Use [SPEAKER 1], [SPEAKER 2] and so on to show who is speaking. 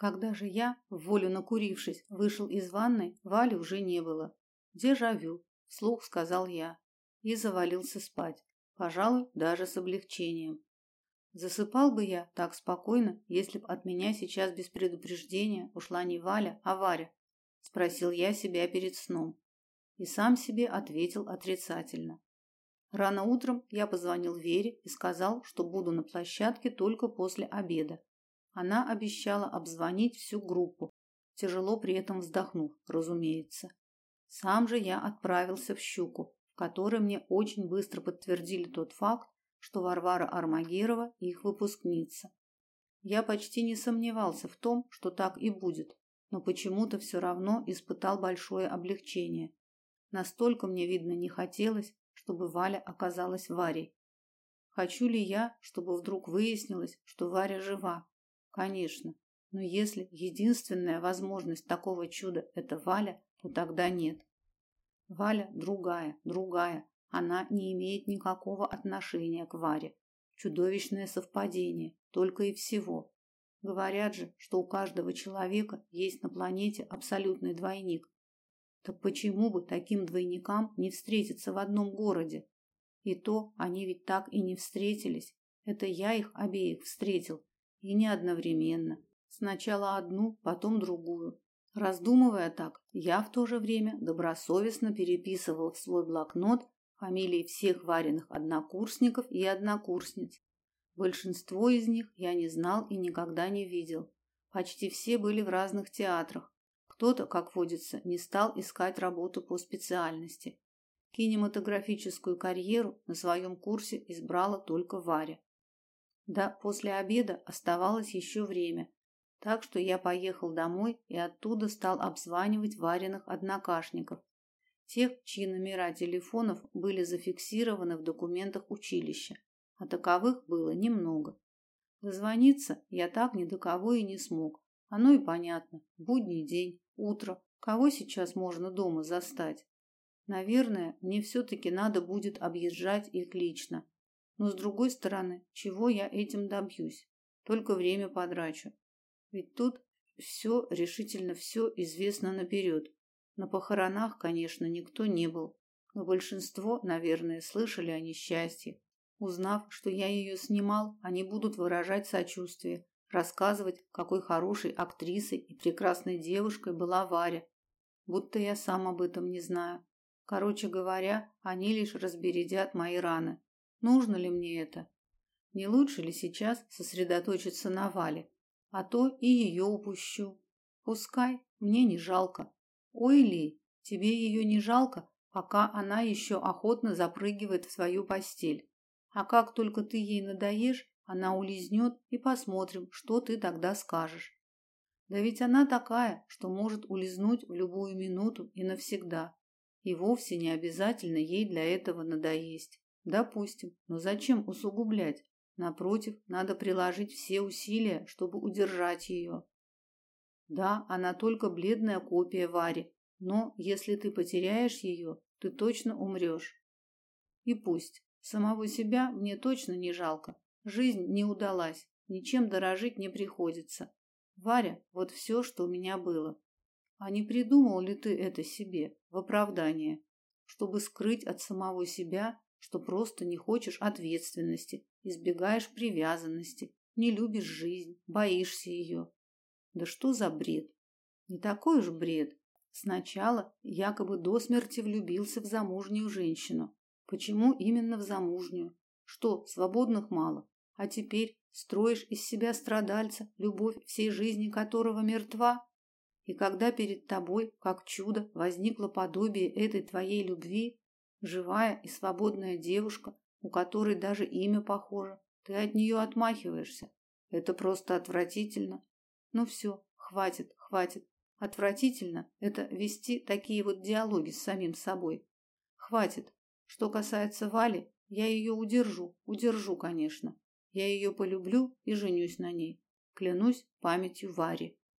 [SPEAKER 1] Когда же я, в волю накурившись, вышел из ванной, Вали уже не было. Дежавю, вслух сказал я и завалился спать, пожалуй, даже с облегчением. Засыпал бы я так спокойно, если б от меня сейчас без предупреждения ушла не Валя, а Варя, спросил я себя перед сном и сам себе ответил отрицательно. Рано утром я позвонил Вере и сказал, что буду на площадке только после обеда. Она обещала обзвонить всю группу, тяжело при этом вздохнув, разумеется. Сам же я отправился в Щуку, в которой мне очень быстро подтвердили тот факт, что Варвара Армагирова их выпускница. Я почти не сомневался в том, что так и будет, но почему-то все равно испытал большое облегчение. Настолько мне видно не хотелось, чтобы Валя оказалась Варей. Хочу ли я, чтобы вдруг выяснилось, что Варя жива? Конечно. Но если единственная возможность такого чуда это Валя, то тогда нет. Валя другая, другая. Она не имеет никакого отношения к Варе. Чудовищное совпадение, только и всего. Говорят же, что у каждого человека есть на планете абсолютный двойник. Так почему бы таким двойникам не встретиться в одном городе? И то они ведь так и не встретились. Это я их обеих встретил, и не одновременно. Сначала одну, потом другую. Раздумывая так, я в то же время добросовестно переписывал в свой блокнот фамилии всех вареных однокурсников и однокурсниц. Большинство из них я не знал и никогда не видел. Почти все были в разных театрах. Кто-то, как водится, не стал искать работу по специальности. Кинематографическую карьеру на своем курсе избрала только Варя. Да, после обеда оставалось еще время, так что я поехал домой и оттуда стал обзванивать Вариных однокашников, тех, чьи номера телефонов были зафиксированы в документах училища, а таковых было немного. Дозвониться я так ни до кого и не смог. Оно и понятно. Будний день, утро. Кого сейчас можно дома застать? Наверное, мне все-таки надо будет объезжать их лично, но с другой стороны, чего я этим добьюсь? Только время потрачу. Ведь тут все, решительно все известно наперед. На похоронах, конечно, никто не был, но большинство, наверное, слышали о несчастье. Узнав, что я ее снимал, они будут выражать сочувствие, рассказывать, какой хорошей актрисой и прекрасной девушкой была Варя, будто я сам об этом не знаю. Короче говоря, они лишь разбередят мои раны. Нужно ли мне это? Не лучше ли сейчас сосредоточиться на Вале? А то и ее упущу. Пускай, мне не жалко. Ой, Ли, тебе ее не жалко, пока она еще охотно запрыгивает в свою постель. А как только ты ей надоешь, она улизнет, и посмотрим, что ты тогда скажешь. Да ведь она такая, что может улизнуть в любую минуту и навсегда. И вовсе не обязательно ей для этого надоесть. Допустим, но зачем усугублять? Напротив, надо приложить все усилия, чтобы удержать ее. Да, она только бледная копия Вари, но если ты потеряешь ее, ты точно умрешь. И пусть. Самого себя мне точно не жалко. Жизнь не удалась, ничем дорожить не приходится. Варя, вот все, что у меня было. А не придумал ли ты это себе в оправдание, чтобы скрыть от самого себя что просто не хочешь ответственности, избегаешь привязанности, не любишь жизнь, боишься ее. Да что за бред? Не такой уж бред. Сначала якобы до смерти влюбился в замужнюю женщину. Почему именно в замужнюю? Что, свободных мало? А теперь строишь из себя страдальца, любовь всей жизни которого мертва? И когда перед тобой, как чудо, возникло подобие этой твоей любви, Живая и свободная девушка, у которой даже имя похоже. Ты от нее отмахиваешься. Это просто отвратительно. Ну все, хватит, хватит. Отвратительно это вести такие вот диалоги с самим собой. Хватит. Что касается Вали, я ее удержу, удержу, конечно. Я ее полюблю и женюсь на ней. Клянусь памятью Вари.